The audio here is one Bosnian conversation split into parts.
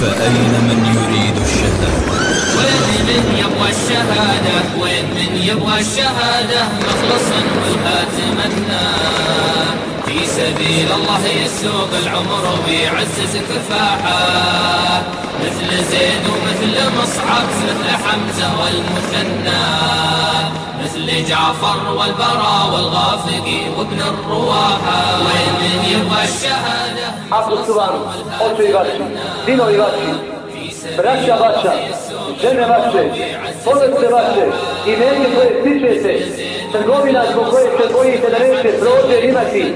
فأين من يريد الشهادة؟ وين من يبغى الشهادة؟ وين من يبغى الشهادة؟ مخلصا والهاتمنا في سبيل الله يسوق العمر ويعزز كفاحه مثل زيد ومثل مصعب مثل حمزة والمثنى. مثل جعفر والبراء والغافقي وابن الرواحة. وين من يبغى الشهادة؟ Ako su vam oči i vaši, sinovi vaši, braća vaša, žene vaše, porodice vaše, imenje koje stičete, trgovina zbog koje se bojite da neće prođer imati,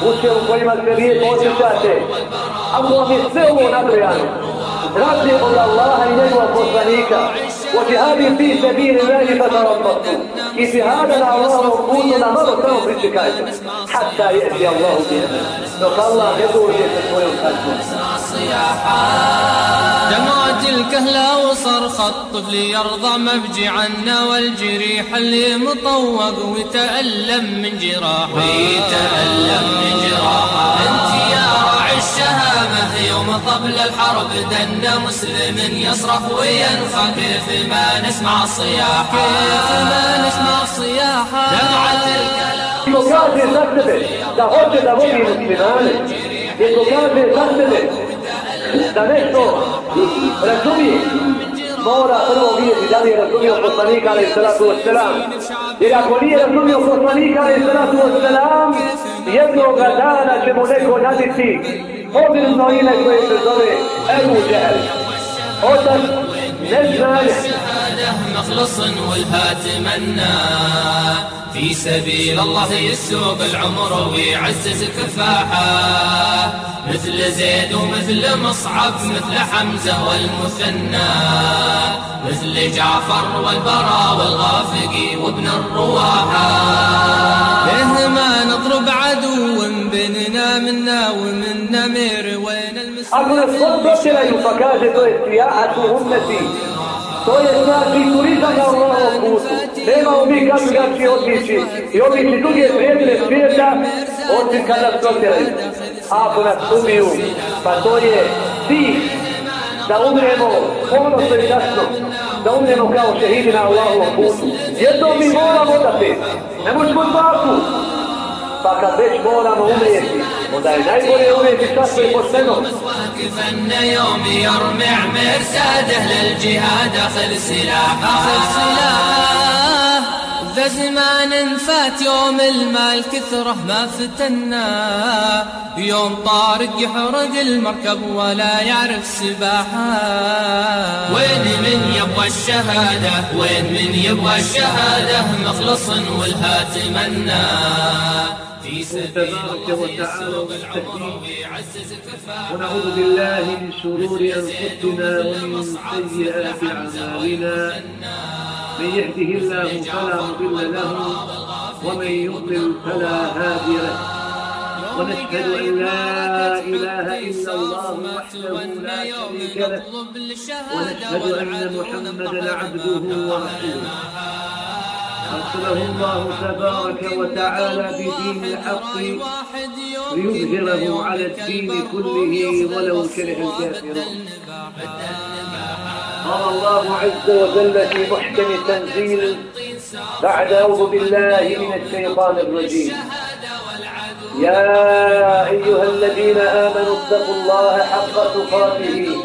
kuće u kojima se lijepo osjećate, ako vam je sve ovo nabrojano, رافقوا الله نجوى وصنيكا وجهاد في سبيل الله فتربطوا إذ هذا العوام قوتنا مرة في الشكاية. حتى يأتي الله بنا. نطلع يدور دمعة الكهلة وصرخ الطفل يرضى مفجي عنا والجريح اللي مطوق ويتألم من جراحه. ويتألم من جراحه. أنت يا الشهامة يوم قبل الحرب دنا مسلم يصرخ وينخى كيف ما نسمع صياحا كيف ما نسمع صياحا دمعة الكلام يقاتل نفسه دعوت دموني مسلمان يقاتل نفسه دمشق رسومي مورا قلو بي بجاني رسومي وحسنيك عليه الصلاة والسلام إذا قولي رسومي وحسنيك عليه الصلاة والسلام jednog dana ćemo neko raditi pomirno ime koje se zove Ebu Džehel. Otac neznanja. مخلص والهاتمنا في سبيل الله يسوق العمر ويعزز كفاحه مثل زيد ومثل مصعب مثل حمزة والمثنى مثل جعفر والبراء والغافقي وابن الرواحة ليه ما نضرب عدو بيننا منا ومن نمير وين Ako nas god dotiraju pa kaže to je sijahatu ummeti, to je znači turizam na Allahovom putu. Nemamo mi kako gači otići i obići druge vrijedine svijeta, osim kad nas dotiraju. A ako nas umiju, pa to je cilj da umremo ponosno i jasno, da umremo kao šehidi na Allahovom putu. Jedno mi moramo odati, ne možemo dvaku, Pa kad već moramo umrijeti, onda je najbolje umrijeti časno i pošteno. يوم مرساده للجهاد سلاحه ذا زمان فات يوم المال كثره ما فتنا يوم طارق يحرق المركب ولا يعرف سباحه وين من يبغى الشهادة؟ وين من يبغى الشهادة؟ مخلص والهاتمنا تبارك وتعالى ونعوذ بالله من شرور أنفسنا ومن سيئات أعمالنا. من يهده الله فلا مضل له ومن يضلل فلا هادي له. ونشهد أن لا إله إلا الله وحده لا شريك له. ونشهد أن محمدا عبده ورسوله. أرسله الله تبارك وتعالى بدين الحق ليظهره على الدين كله ولو كره الكافرون. قال الله عز وجل في محكم التنزيل بعد أعوذ بالله من الشيطان الرجيم. يا أيها الذين آمنوا اتقوا الله حق تقاته.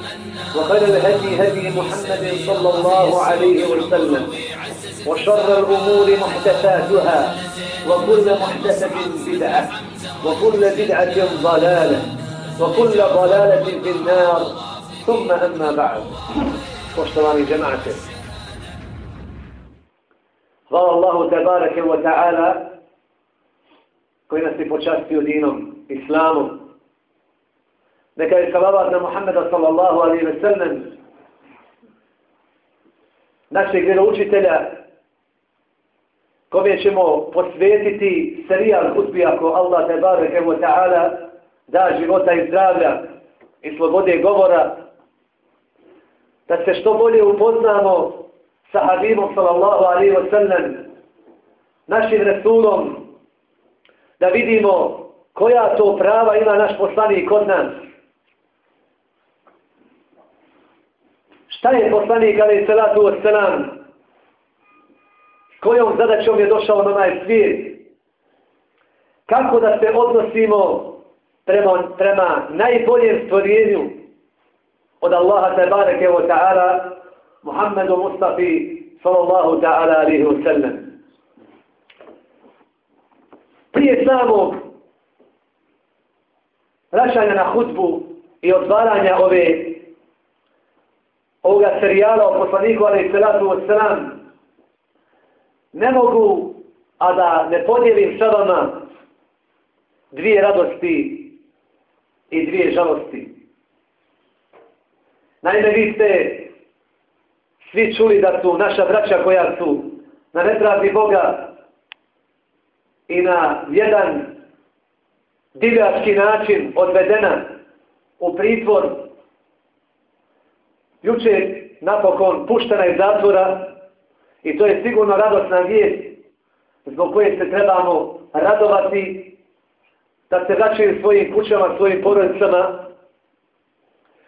وخير الهدي هدي محمد صلى الله عليه وسلم وشر الأمور محدثاتها وكل محدثة بدعة وكل بدعة ضلالة وكل ضلالة في النار ثم أما بعد. Hvala Allahu tebareke wa ta'ala koji nas je počastio dinom, islamom. Neka je salavat na Muhammeda sallallahu alaihi ve sellem, našeg vjeroučitelja, kome ćemo posvetiti serijal hutbi ako Allah tebareke wa ta'ala da života i zdravlja i slobode govora da se što bolje upoznamo sa Habibom sallallahu alaihi wa sallam, našim Resulom, da vidimo koja to prava ima naš poslanik kod nas. Šta je poslanik alaihi salatu wa sallam? Kojom zadaćom je došao na onaj svijet? Kako da se odnosimo prema, prema najboljem stvorenju od Allaha tabareke wa ta'ala Muhammedu Mustafi sallallahu ta'ala alihi wa sallam. Prije samog vraćanja na hudbu i otvaranja ove ovoga serijala o poslaniku alaihi salatu wa ne mogu a da ne podijelim sa vama dvije radosti i dvije žalosti. Naime, vi ste svi čuli da su naša braća koja su na nepravdi Boga i na jedan divljački način odvedena u pritvor. Juče napokon puštena iz zatvora i to je sigurno radosna vijest zbog koje se trebamo radovati da se vraćaju svojim kućama, svojim porodicama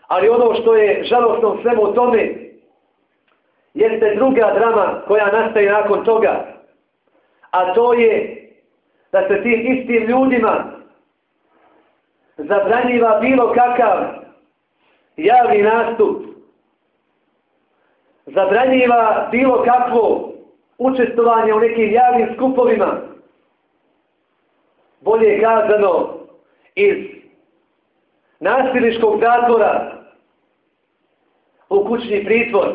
Ali ono što je žalostno svemu tome, jeste druga drama koja nastaje nakon toga. A to je da se tim istim ljudima zabranjiva bilo kakav javni nastup. Zabranjiva bilo kakvo učestovanje u nekim javnim skupovima. Bolje kazano iz nasiliškog zatvora u kućni pritvor.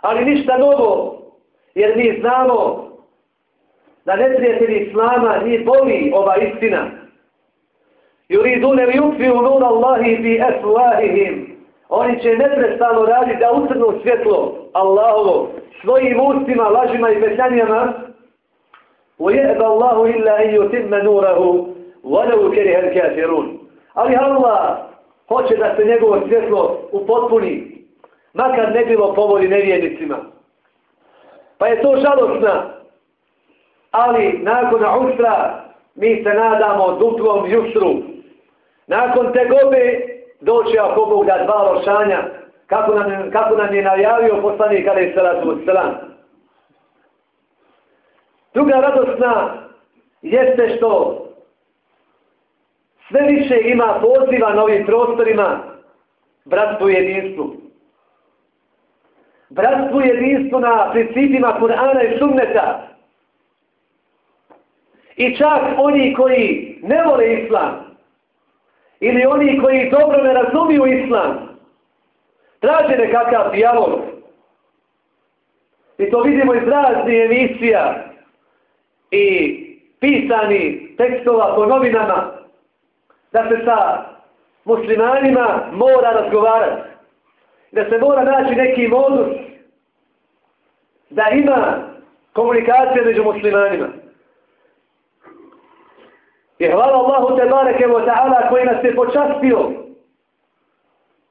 Ali ništa novo, jer mi znamo da neprijatelji Islama nije boli ova istina. Yuridune li ukfiju nur Allahi bi esuahihim. Oni će neprestano raditi da utrnu svjetlo Allahovo svojim ustima, lažima i pešanjama. وَيَهْبَ اللَّهُ إِلَّا أَنْ يُتِمَّ نُورَهُ وَلَوْ كَرِهَ الْكَافِرُونَ Ali Allah hoće da se njegovo svjetlo upotpuni, makar ne bilo povoli nevjernicima. Pa je to žalostna, ali nakon usra mi se nadamo duplom jusru. Nakon te doći ako Bog da dva lošanja, kako nam, kako nam je najavio poslanik Ali salatu selam. Druga radosna jeste što sve više ima poziva na ovim prostorima bratstvu i jedinstvu. Bratstvu i jedinstvu na principima Kur'ana i Sunneta. I čak oni koji ne vole Islam, ili oni koji dobro ne razumiju Islam, traže nekakav dijalog. I to vidimo iz raznih emisija i pisani tekstova po novinama, da se sa muslimanima mora razgovarati. Da se mora naći neki modus da ima komunikacija među muslimanima. I hvala Allahu te bareke wa ta'ala koji nas je počastio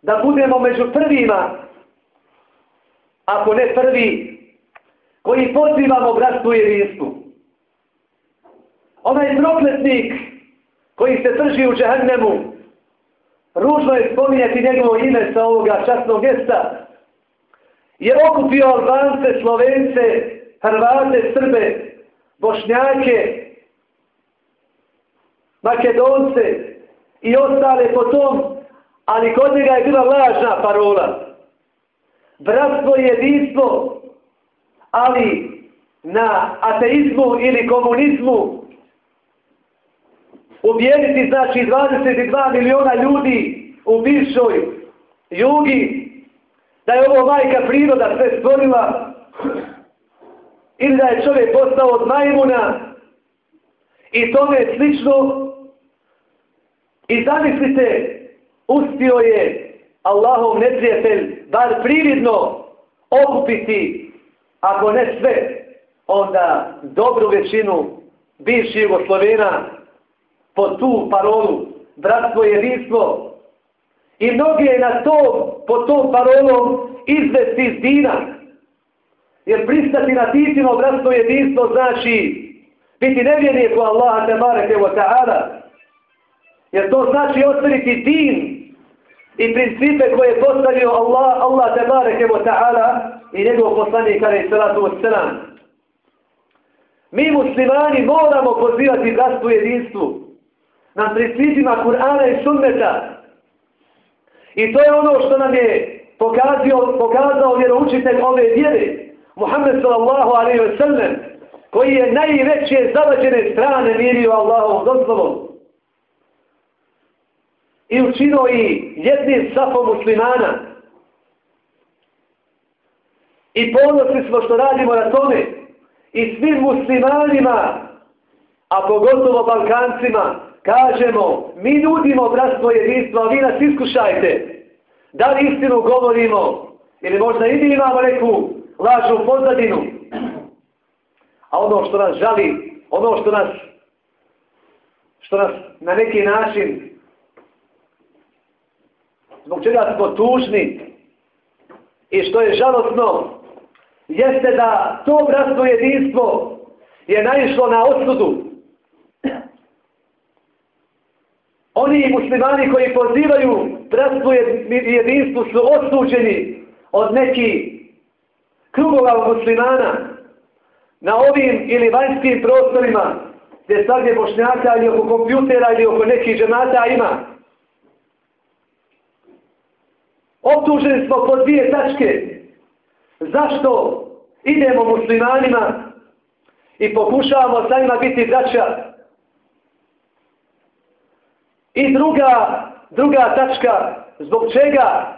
da budemo među prvima, ako ne prvi, koji pozivamo bratstvu i jedinstvu. Onaj prokletnik koji se drži u džahannemu, ružno je spominjati njegovo ime sa ovoga časnog mjesta, je okupio Albance, Slovence, Hrvate, Srbe, Bošnjake, Makedonce i ostale po tom, ali kod njega je bila lažna parola. Bratstvo i jedinstvo, ali na ateizmu ili komunizmu ubijediti znači 22 miliona ljudi u bivšoj jugi, da je ovo majka priroda sve stvorila, ili da je čovjek postao od majmuna i tome slično. I zamislite, uspio je Allahov neprijatelj, bar prividno, okupiti, ako ne sve, onda dobru većinu bivših Jugoslovena po tu parolu bratstvo i jedinstvo i mnogi je na to, po tom parolom izvesti iz dina. Jer pristati na titino bratstvo i jedinstvo znači biti nevjenije ko Allaha te bareke wa ta'ala. Jer to znači ostaviti din i principe koje je postavio Allah, Allah te bareke wa ta'ala i njegov poslanik kada salatu wa salam. Mi muslimani moramo pozivati bratstvo jedinstvu na principima Kur'ana i sunneta. I to je ono što nam je pokazio, pokazao vjeroučitelj ove vjere, Muhammed sallallahu alaihi wa sallam, koji je najveće zavađene strane mirio Allahom dozvolom. I učinio i jednim safom muslimana. I ponosni smo što radimo na tome. I svim muslimanima, a pogotovo Balkancima, kažemo, mi nudimo bratstvo jedinstvo, a vi nas iskušajte. Da li istinu govorimo, ili možda i mi imamo neku lažnu pozadinu. A ono što nas žali, ono što nas, što nas na neki način, zbog čega smo tužni i što je žalostno, jeste da to bratstvo jedinstvo je naišlo na osudu. Oni muslimani koji pozivaju bratstvo jedinstvo su osuđeni od nekih krugova muslimana na ovim ili vanjskim prostorima gdje sad je bošnjaka ili oko kompjutera ili oko nekih žemata ima. Optuženi smo po dvije tačke. Zašto idemo muslimanima i pokušavamo sa njima biti braća? I druga, druga tačka, zbog čega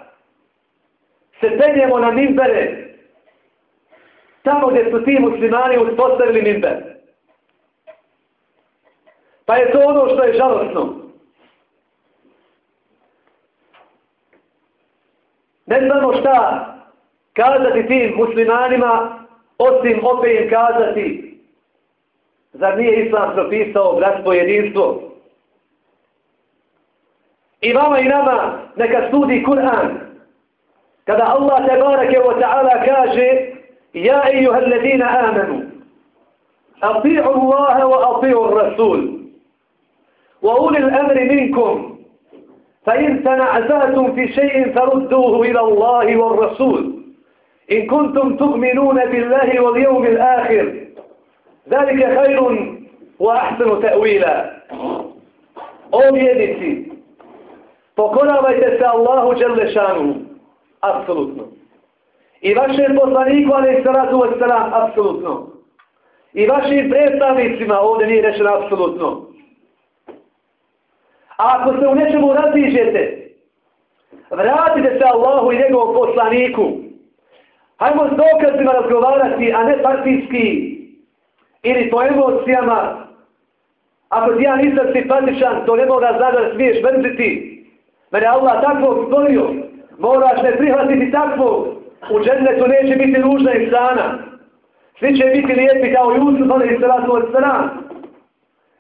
se penjemo na mimbere tamo gdje su ti muslimani uspostavili mimber. Pa je to ono što je žalostno. Ne znamo šta kazati tim muslimanima, osim opet im kazati, zar nije Islam propisao bratstvo jedinstvo? I vama i nama neka studi Kur'an, kada Allah te barake wa ta'ala kaže, Ja ejuha alledina amanu, ati'u Allahe wa ati'u Rasul, wa ulil amri minkum, فإن تنعزاتم في شيء فردوه إلى الله والرسول إن كنتم تؤمنون بالله واليوم الآخر ذلك خير وأحسن تأويلا أو يدتي pokoravajte se Allahu Đelešanu, apsolutno. I vašem poslaniku, ali i salatu wa salam, apsolutno. I vašim predstavnicima, ovdje nije rečeno apsolutno. A ako se u nečemu raziđete, vratite se Allahu i njegovom poslaniku. Hajmo s dokazima razgovarati, a ne partijski ili po emocijama. Ako ti ja nisam simpatičan, to ne mora znači da smiješ mrziti. Mene Allah takvog stvorio. Moraš ne prihvatiti takvog. U džennetu neće biti ružna i strana. Svi će biti lijepi kao Jusuf, ali i salatu od sram.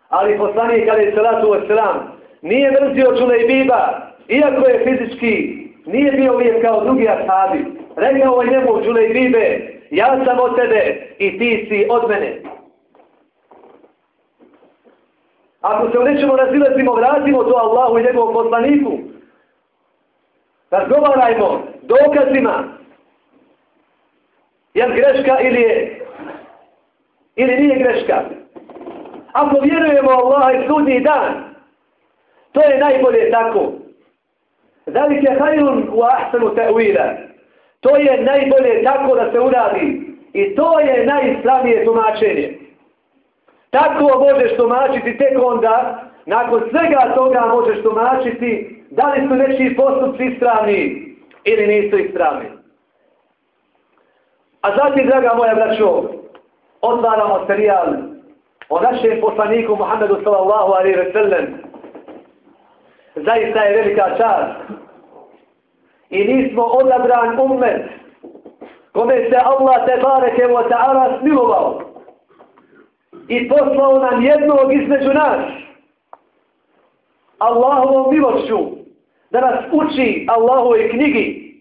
Ali poslanik, ali i salatu od sram, nije mrzio čule i biba, iako je fizički, nije bio uvijek kao drugi ashabi. Rekao je njemu čule i ja sam od tebe i ti si od mene. Ako se u nečemu razilazimo, vratimo to Allahu i njegovom poslaniku. Razgovarajmo dokazima, Je greška ili je? Ili nije greška? Ako vjerujemo Allah i sudnji dan, to je najbolje tako. Zalik je hajun u ahsanu te'uila. To je najbolje tako da se uradi. I to je najislamije tumačenje. Tako možeš tumačiti tek onda nakon svega toga možeš tumačiti da li su nečiji postupci ispravni ili nisu ispravni. A zatim, draga moja braćo, otvaramo serijal o našem poslaniku Muhammedu sallallahu alaihi ve sellem. Zaista je velika čast. I nismo odabran ummet kome se Allah te bareke wa ta'ala smilovao i poslao nam jednog između nas Allahovom milošću da nas uči Allahove knjigi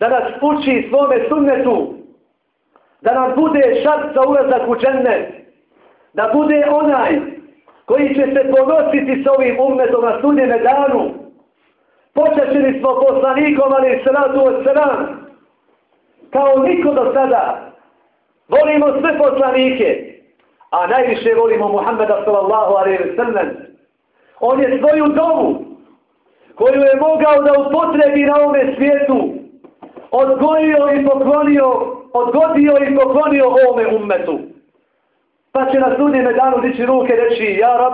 da nas uči svome sunnetu da nam bude šat za ulazak u džennet da bude onaj koji će se ponositi s ovim ummetom na sudjene danu počećili smo poslanikom ali sradu od sram kao niko do sada volimo sve poslanike a najviše volimo Muhammeda sallallahu alaihi wa sallam. On je svoju domu, koju je mogao da upotrebi na ovome svijetu, odgojio i poklonio, odgodio i poklonio ovome ummetu. Pa će na sudnjeme danu dići ruke reći, ja rab,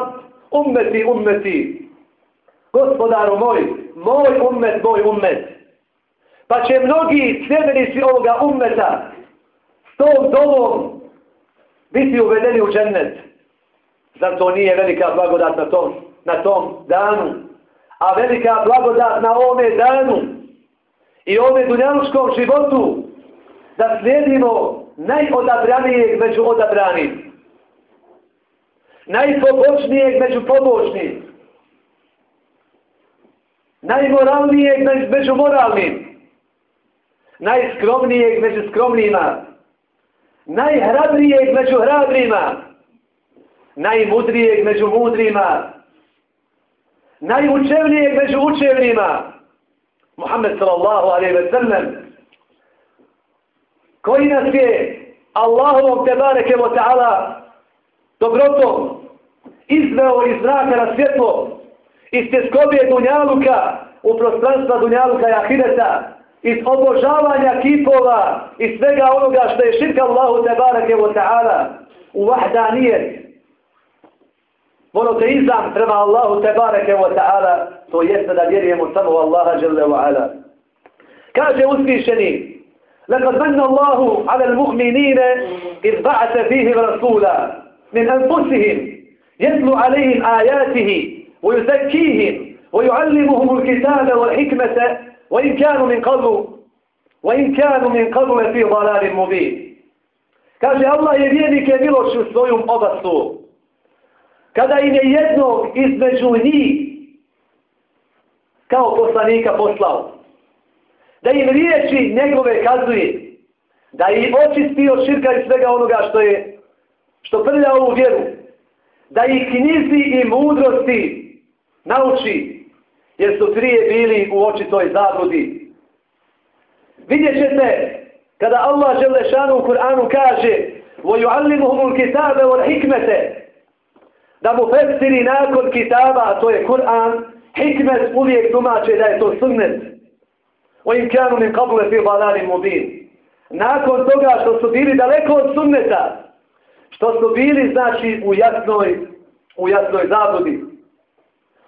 ummeti, ummeti, gospodaru moj, moj ummet, moj ummet. Pa će mnogi sljedenici ovoga ummeta s tom domom biti uvedeni u džennet. Zar to nije velika blagodat na tom, na tom danu? A velika blagodat na ovome danu i ovome dunjaluškom životu da slijedimo najodabranijeg među odabranim najpobožnijeg među pobožnim, Najmoralnijeg među moralnim. Najskromnijeg među skromnima, najhrabrijeg među hrabrima, najmudrijeg među mudrima, najučevnijeg među učevnima, Muhammed sallallahu alaihi ve sellem, koji nas je Allahovom tebareke wa ta'ala dobrotom izveo iz zraka na svjetlo, iz tjeskobije Dunjaluka u prostranstva Dunjaluka i Ahireta, iz obožavanja kipova i svega onoga što je širka Allahu tebareke wa ta'ala u vahdanijet monoteizam prema Allahu tebareke wa ta'ala to jeste da vjerujemo samo u Allaha žele wa ala kaže uzvišeni لقد من الله على المؤمنين إذ بعث فيهم رسولا من أنفسهم يتلو عليهم آياته ويزكيهم ويعلمهم الكتاب والحكمة وإن كانوا من قبل وإن كانوا من قبل في ضلال مبين kaže Allah je vjernike milošću svojom obastu kada im je jednog između njih kao poslanika poslao da im riječi njegove kazuje da ih očisti od širka i svega onoga što je što prlja ovu vjeru da ih knjizi i mudrosti nauči jer su prije bili u očitoj zabludi. Vidjet ćete, kada Allah Želešanu u Kur'anu kaže وَيُعَلِّمُهُمُ الْكِتَابَ وَالْحِكْمَةَ da mu festiri nakon kitaba, a to je Kur'an, hikmet uvijek tumače da je to sunnet. وَإِنْ كَانُوا مِنْ قَبْلَ فِي ضَلَالٍ مُبِينٍ Nakon toga što su bili daleko od sunneta, što su bili, znači, u jasnoj, u jasnoj zabludi.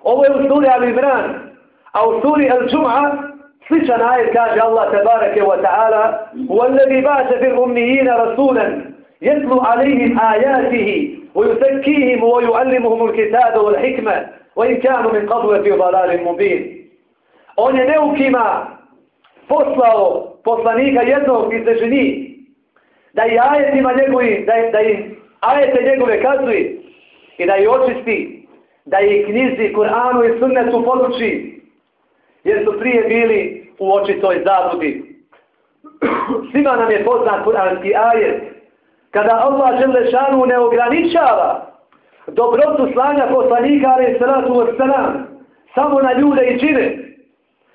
Ovo je u suri Al-Imran, a u suri Al-Jum'a sličan ajet kaže Allah tabarake wa ta'ala وَالَّذِي بَعْتَ فِي الْأُمِّيِّينَ رَسُولًا يَتْلُوا عَلَيْهِمْ آيَاتِهِ وَيُسَكِّيهِمْ وَيُعَلِّمُهُمُ الْكِتَابَ وَالْحِكْمَةِ وَإِنْ كَانُوا مِنْ قَبْلِ فِي ضَلَالٍ مُبِينٍ On je neukima poslao poslanika jednog između njih da i ajetima njegovi, da, da im ajete njegove kazuje i da ih očisti da je knjizi Kur'anu i sunnetu poduči, jer su prije bili u očitoj zabludi. Svima nam je poznat Kur'anski ajet, kada Allah Želešanu ne ograničava dobrotu slanja poslanika, ali salatu wassalam, samo na ljude i čine,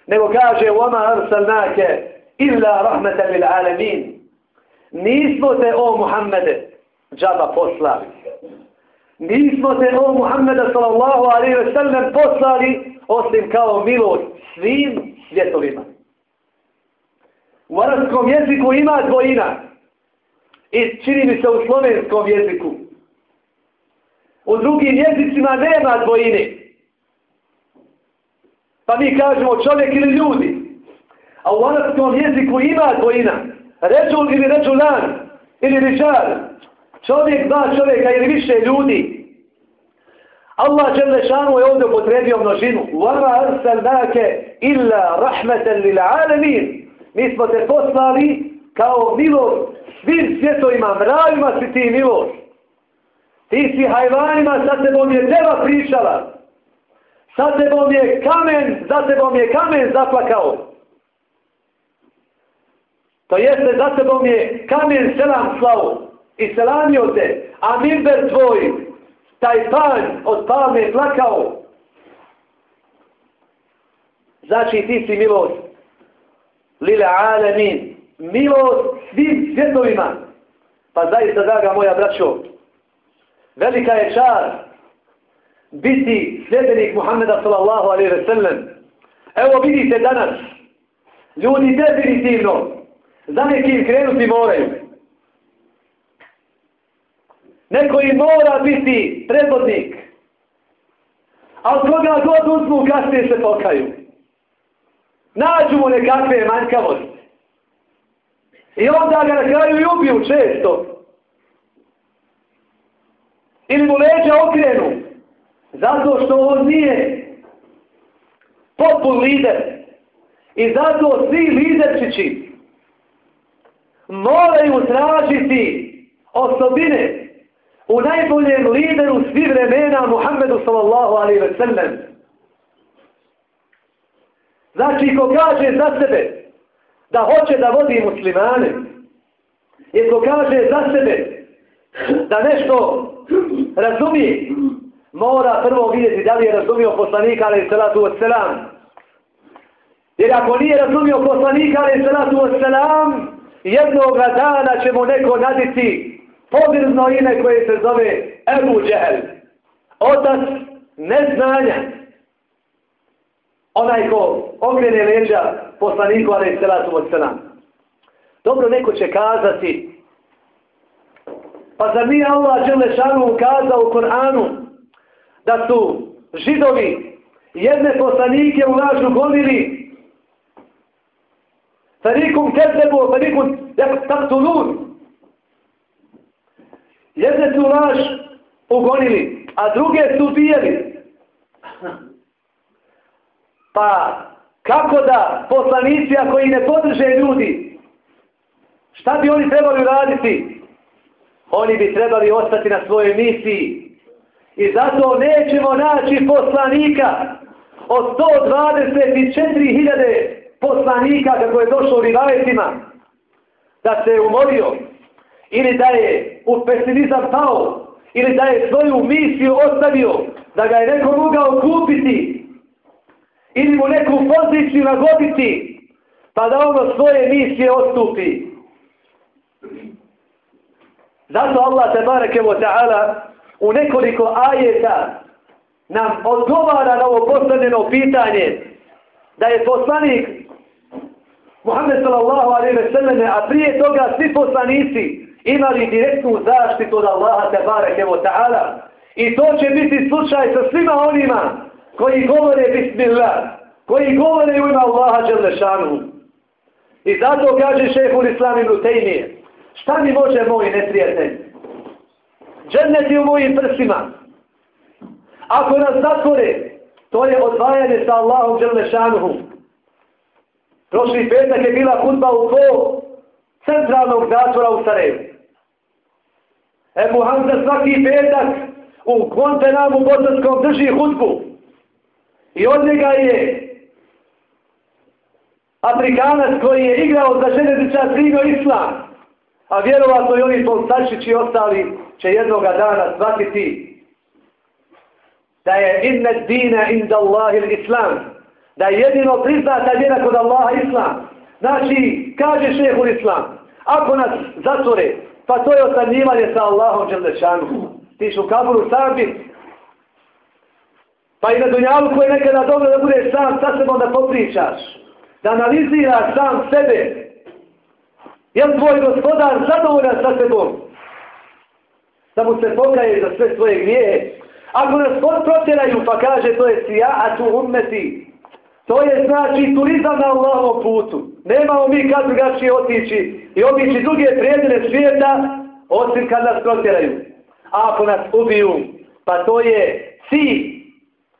nego kaže وَمَا أَرْسَلْنَاكَ إِلَّا رَحْمَةً لِلْعَالَمِينَ Nismo te, o Muhammede, džaba poslali. Nismo te o Muhammeda sallallahu alaihi ve sellem poslali osim kao milost svim svjetovima. U arabskom jeziku ima dvojina i čini mi se u slovenskom jeziku. U drugim jezicima nema dvojine. Pa mi kažemo čovjek ili ljudi. A u arabskom jeziku ima dvojina. Ređul ili ređulan ili riđar. Čovjek, dva čovjeka ili više ljudi. Allah Đelešanu je ovdje potrebio množinu. وَمَا أَرْسَلْنَاكَ illa رَحْمَةً lil. Mi smo te poslali kao milost svim svjetovima, mravima si ti milost. Ti si hajvanima, sa tebom je deva pričala. Sa tebom je kamen, za tebom je kamen zaplakao. To jeste, za tebom je kamen selam slavu. I selamio te, a minber tvoj, taj pan od palme plakao. Znači ti si milost. Lile alemin. Milost svim svjetovima. Pa zaista, draga moja braćo, velika je čar biti sljedenik Muhammeda sallallahu alaihi ve sellem. Evo vidite danas, ljudi definitivno za nekim krenuti moraju. Neko im mora biti predvodnik. A od koga god uzmu, kasnije se pokaju. Nađu mu nekakve manjkavosti. I onda ga na kraju i ubiju često. Ili mu leđa okrenu. Zato što on nije popul lider. I zato svi liderčići moraju tražiti osobine u najboljem lideru svih vremena Muhammedu sallallahu alaihi ve sellem. Znači, ko kaže za sebe da hoće da vodi muslimane, i ko kaže za sebe da nešto razumije, mora prvo vidjeti da li je razumio poslanika alaihi salatu wassalam. Jer ako nije razumio poslanika alaihi salatu wassalam, jednog dana će mu neko naditi Pobirno ime koje se zove Ebu Džehel. Otac neznanja. Onaj ko okrene leđa poslaniku, ali i ratum od sana. Dobro, neko će kazati, pa za mi Allah Đelešanu ukazao u Koranu da su židovi jedne poslanike u lažu gonili Farikum kezebu, farikum taktulun. Jedne su laž ugonili, a druge su bijeli. Pa, kako da poslanici, ako ih ne podrže ljudi, šta bi oni trebali raditi? Oni bi trebali ostati na svojoj misiji. I zato nećemo naći poslanika od 124.000 poslanika kako je došlo u rivajetima da se umorio ili da je u pesimizam pao, ili da je svoju misiju ostavio, da ga je neko mogao kupiti, ili mu neku poziciju nagoditi, pa da ono svoje misije ostupi. Zato Allah te barekevo ta'ala u nekoliko ajeta nam odgovara na ovo postavljeno pitanje da je poslanik Muhammed sallallahu alaihi ve selleme, a prije toga svi poslanici imali direktnu zaštitu od Allaha te bareke wa ta'ala. I to će biti slučaj sa svima onima koji govore bismillah, koji govore u ima Allaha Đelešanu. I zato kaže šehhul Islam ibn Tejnije, šta mi može moj neprijatelj? Džennet je u mojim prsima. Ako nas zatvore, to je odvajanje sa Allahom Đelešanu. Prošli petak je bila hudba u to centralnog zatvora u Sarajevu. Ebu Hamza svaki petak u Guantanamu Bosanskom drži hudbu. I od njega je Afrikanac koji je igrao za železniča primio islam. A vjerovatno i oni polstačići ostali će jednoga dana shvatiti da je inne dina inda Allahil islam. Da je jedino priznata vjera kod Allaha islam. Znači, kaže šehul islam, ako nas zatvore, Pa to je osanjivanje sa Allahom Đelešanu. Ti su u kaburu sam biti. Pa i na dunjalu koji nekada dobro da budeš sam sa sebom da popričaš. Da analiziraš sam sebe. Je li tvoj gospodar zadovoljan sa sebom? Da mu se pokaje za sve svoje grijehe. Ako nas protjeraju, pa kaže to je sija, a tu ummeti. To je znači turizam na Allahovom putu. Nemamo mi kad drugačije otići i obići druge prijedine svijeta, osim kad nas protjeraju. A ako nas ubiju, pa to je cilj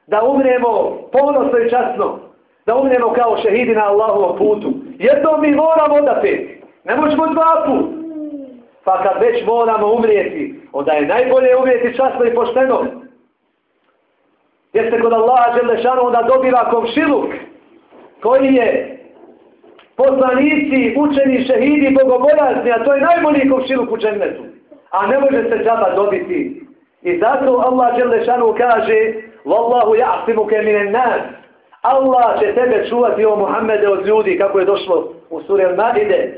da umremo ponosno i časno, da umremo kao šehidi na Allahovom putu. Jer mi moramo odapeti. Ne možemo dva put. Pa kad već moramo umrijeti, onda je najbolje umrijeti časno i pošteno. Jer se kod Allaha Želešanu onda dobiva komšiluk koji je poslanici, učeni, šehidi, bogobojazni, a to je najbolji komšiluk u džennetu. A ne može se džaba dobiti. I zato Allah Želešanu kaže Wallahu ja'simuke minen nas Allah će tebe čuvati o Muhammede od ljudi kako je došlo u suri Al-Maide.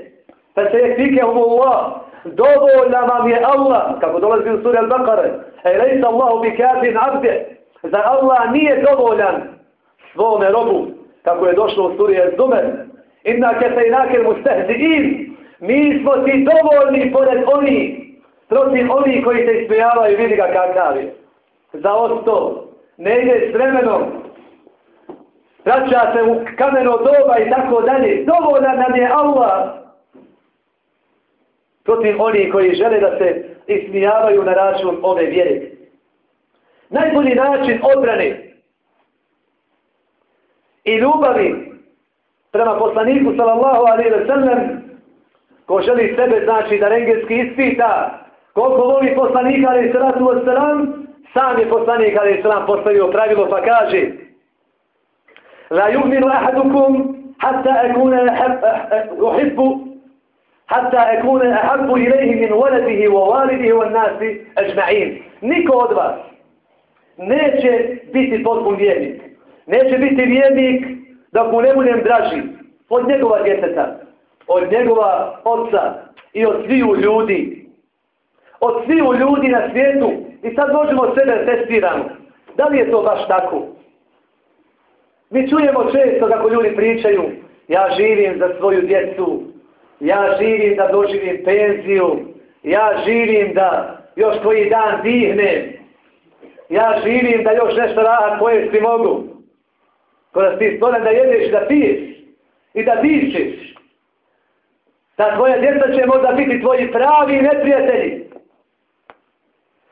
Pa se je fikehum Allah. Dovoljna vam je Allah, kako dolazi u suri Al-Baqare. E rejta Allahu bi kafin abde. Za Allah nije dovoljan svome robu, kako je došlo u suri Zumer, Inna kefejnake mustahzi'in. Mi smo ti dovoljni pored oni, protiv oni koji te ismijavaju, vidi ga kakav je. Za osto, ne ide s vremenom, vraća se u kameno doba i tako dalje. Dovoljan nam je Allah protiv oni koji žele da se ismijavaju na račun ove vjere najbolji način obrane i ljubavi prema poslaniku sallallahu alaihi wa sallam ko želi sebe znači da rengenski ispita koliko voli poslanika alaihi sallatu wa sallam sam je poslanik alaihi sallam postavio pravilo pa kaže la yuhminu ahadukum hatta akuna eh, uhibbu hatta akuna ahabbu ilaihi min waladihi wa walidihi wa nasi ajma'in. Niko od vas neće biti potpun vjernik. Neće biti vjernik da mu ne budem draži od njegova djeteta od njegova oca i od sviju ljudi. Od sviju ljudi na svijetu. I sad možemo sebe testiramo. Da li je to baš tako? Mi čujemo često kako ljudi pričaju, ja živim za svoju djecu, ja živim da doživim penziju, ja živim da još koji dan dihnem, ja živim da još nešto rahat pojesti mogu. Kada ti stvoren da jedeš da piješ i da dišeš, ta tvoja djeca će možda biti tvoji pravi neprijatelji.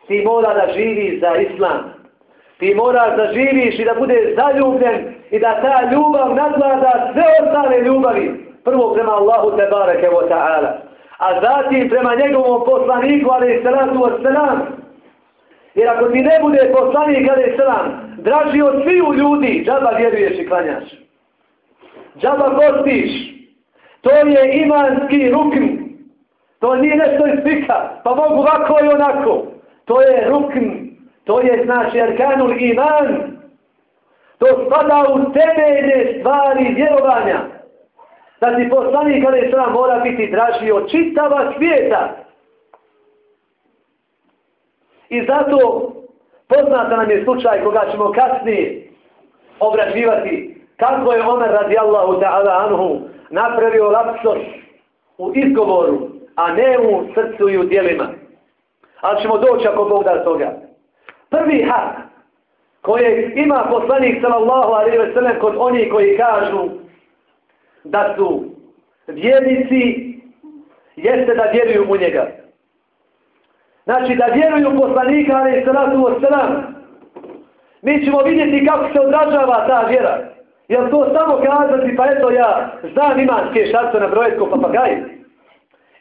Ti mora da živiš za islam. Ti moraš da živiš i da budeš zaljubljen i da ta ljubav nadlada sve ostale ljubavi. Prvo prema Allahu te bareke wa ta'ala. A zatim prema njegovom poslaniku, ali i salatu wa salam. Jer ako ti ne bude poslanik, kada je sram, draži od sviju ljudi, džaba vjeruješ i klanjaš. Džaba postiš. To je imanski rukn. To nije nešto iz pika, pa mogu ovako i onako. To je rukn. To je znači arkanul iman. To spada u temeljne stvari vjerovanja. Da ti poslanik kada je sram mora biti draži od čitava svijeta. I zato poznata nam je slučaj koga ćemo kasnije obrađivati kako je Omer radijallahu ta'ala anhu napravio lapsos u izgovoru, a ne u srcu i u dijelima. Ali ćemo doći ako Bog da toga. Prvi hak koje ima poslanik sallallahu alaihi ve sellem kod onih koji kažu da su vjernici jeste da vjeruju u njega. Znači da vjeruju poslanika alaihi sallatu wa sallam mi ćemo vidjeti kako se odražava ta vjera. Jel to samo kazati pa eto ja znam imanske šarce na brojetko papagaj.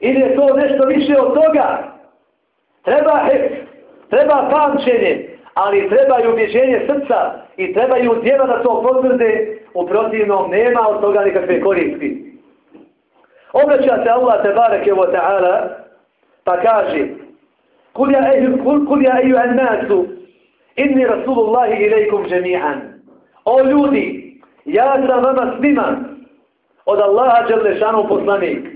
Ili je to nešto više od toga? Treba hef, treba pamćenje, ali trebaju ubjeđenje srca i trebaju djela da to potvrde, u protivnom nema od toga nikakve koristi. Obraća se Allah tebareke wa ta'ala pa kaže Kul ja, kul, kul ja eju en nasu inni rasulullahi ilaikum džemi'an O ljudi, ja sam vama svima od Allaha Đalešanu poslanik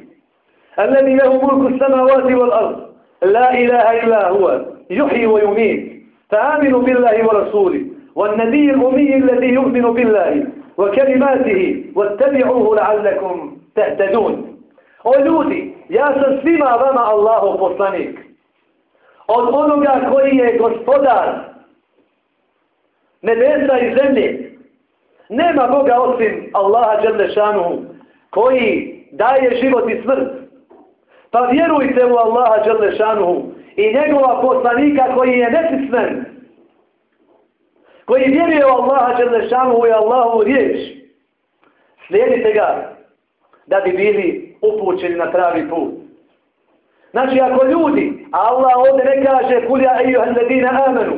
Alladhi lehu mulku samavati wal ard La ilaha illa huwa yuhyi wa yumit فآمنوا بالله ورسوله والنبي الأمي الذي يؤمن بالله وكلماته واتبعوه لعلكم تهتدون O ljudi, ja sam svima vama Allahu poslanik. Od onoga koji je gospodar nebesa i zemlje. Nema Boga osim Allaha Đelešanuhu koji daje život i smrt. Pa vjerujte u Allaha Đelešanuhu i njegova poslanika koji je nepismen. Koji vjeruje u Allaha Đelešanuhu i Allahu riječ. Slijedite ga da bi bili upućeni na pravi put. Znači, ako ljudi, Allah ovdje ne kaže kulja ejuhan ladina amanu,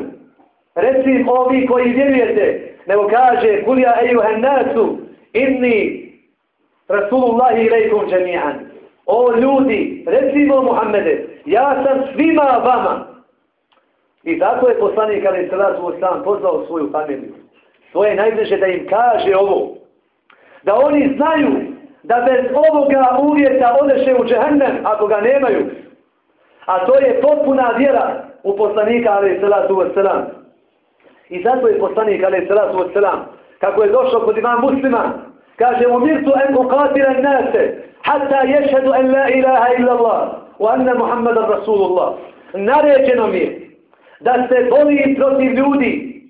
recim ovi koji vjerujete, nego kaže kulja ejuhan nasu, inni Rasulullahi ilaikum džemijan. O ljudi, recimo Muhammede, ja sam svima vama. I zato je poslanik ali Salatu razvo pozvao svoju familiju. Svoje najbliže da im kaže ovo. Da oni znaju da bez ovoga uvjeta odeše u džehennem ako ga nemaju. A to je potpuna vjera u poslanika alaih salatu wasalam. I zato je poslanik alaih salatu wasalam, kako je došao kod imam muslima, kaže mu mirtu en uqatila nase, hatta ješhedu en la ilaha illa Allah, u anna Muhammadan Rasulullah. Naređeno mi je da se boli protiv ljudi,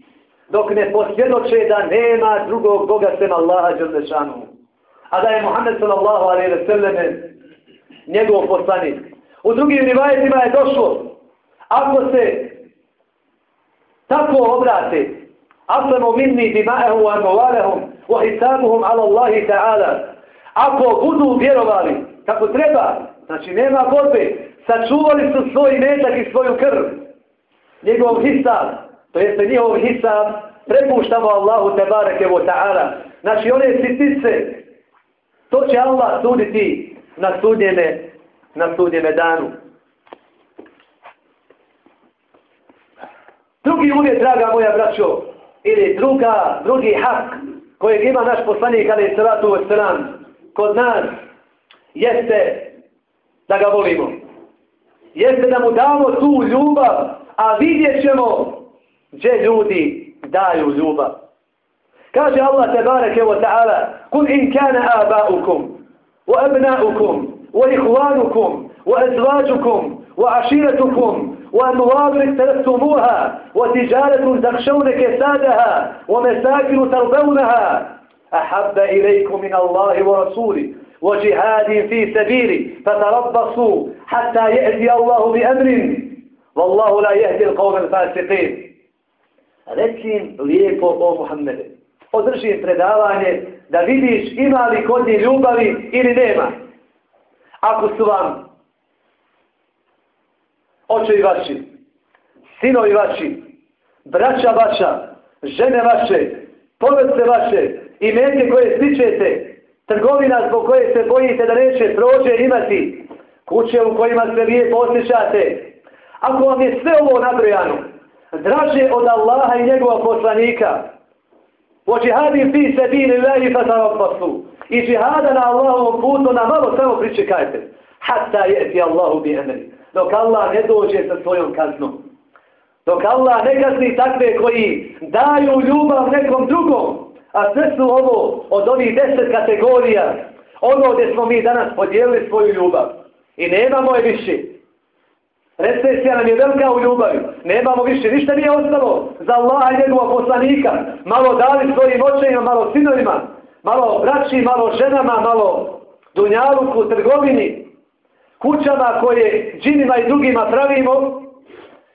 dok ne posvjedoče da nema drugog Boga sem Allaha Đalešanu. A da je Muhammed sallallahu alaihi wa sallam njegov poslanik. U drugim rivajetima je došlo, ako se tako obrate, aslamo minni dima'ehum wa amovalehum wa hisabuhum ala Allahi ta'ala, ako budu vjerovali kako treba, znači nema borbe, sačuvali su svoj metak i svoju krv, njegov hisab, to jeste njihov hisab, prepuštamo Allahu tebareke wa ta'ala. Znači one sitice, to će Allah suditi na sudjene na sudnjeme danu. Drugi uvjet, draga moja braćo, ili druga, drugi hak kojeg ima naš poslanik, ali je salatu wasalam, kod nas, jeste da ga volimo. Jeste da mu damo tu ljubav, a vidjet ćemo gdje ljudi daju ljubav. Kaže Allah tebareke wa ta'ala, kul in kana aba'ukum, wa abna'ukum, وإخوانكم وأزواجكم وعشيرتكم وأموال اقترفتموها وتجارة تخشون كسادها ومساكن ترضونها أحب إليكم من الله ورسوله وجهاد في سبيله فتربصوا حتى يأتي الله بأمر والله لا يهدي القوم الفاسقين Recim lijepo o Muhammede. Održim predavanje da vidiš ima li kod njih ljubavi ili nema. ako su vam očevi vaši, sinovi vaši, braća vaša, žene vaše, povedce vaše, i imenke koje stičete, trgovina zbog koje se bojite da neće prođe imati, kuće u kojima se lijepo osjećate, ako vam je sve ovo nabrojano, draže od Allaha i njegova poslanika, o džihadi fi se bili fatarabbasu, i džihada na Allahovom putu na malo samo pričekajte. Hatta jeti Allahu bi emri. Dok Allah ne dođe sa svojom kaznom. Dok Allah ne kazni takve koji daju ljubav nekom drugom. A sve su ovo od ovih deset kategorija. Ono gdje smo mi danas podijelili svoju ljubav. I nemamo je više. Recesija nam je velika u ljubavi. Nemamo više. Ništa nije ostalo za Allaha i njegova poslanika. Malo dali svojim očajima, malo sinovima malo braći, malo ženama, malo dunjaluku, trgovini, kućama koje džinima i drugima pravimo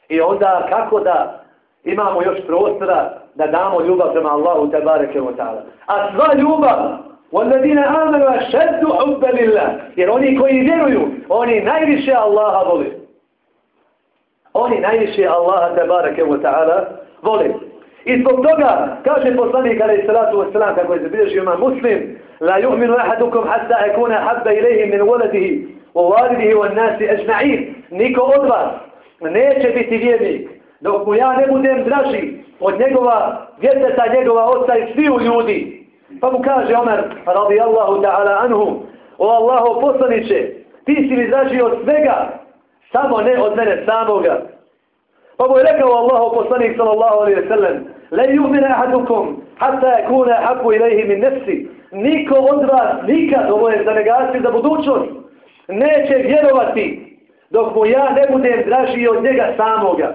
i onda kako da imamo još prostora da damo ljubav prema Allahu te bareke wa ta'ala. A sva ljubav وَالَّذِينَ آمَنُوا أَشَدُّ حُبَّ لِلَّهِ Jer oni koji vjeruju, oni najviše Allaha vole. Oni najviše Allaha te wa ta'ala vole. I zbog toga, kaže poslanik alaih salatu wa salam, kako je zabilježio ima muslim, la yu'minu ahadukum hatta akuna habba ilaihi min voladihi, wa walidihi wa nasi ajma'in. Niko od vas neće biti vjernik, dok mu ja ne budem draži od njegova djeteta, njegova oca i sviju ljudi. Pa mu kaže Omer, radijallahu ta'ala anhu, o Allaho poslaniće, ti si mi draži od svega, samo ne od mene samoga. Pa mu je rekao Allahu poslanik sallallahu alaihi wa sallam, le yu'mina ahadukum hatta yakuna habbu ilayhi min nafsi. Niko od vas nikad, ovo je za negaciju za budućnost, neće vjerovati dok mu ja ne budem draži od njega samoga.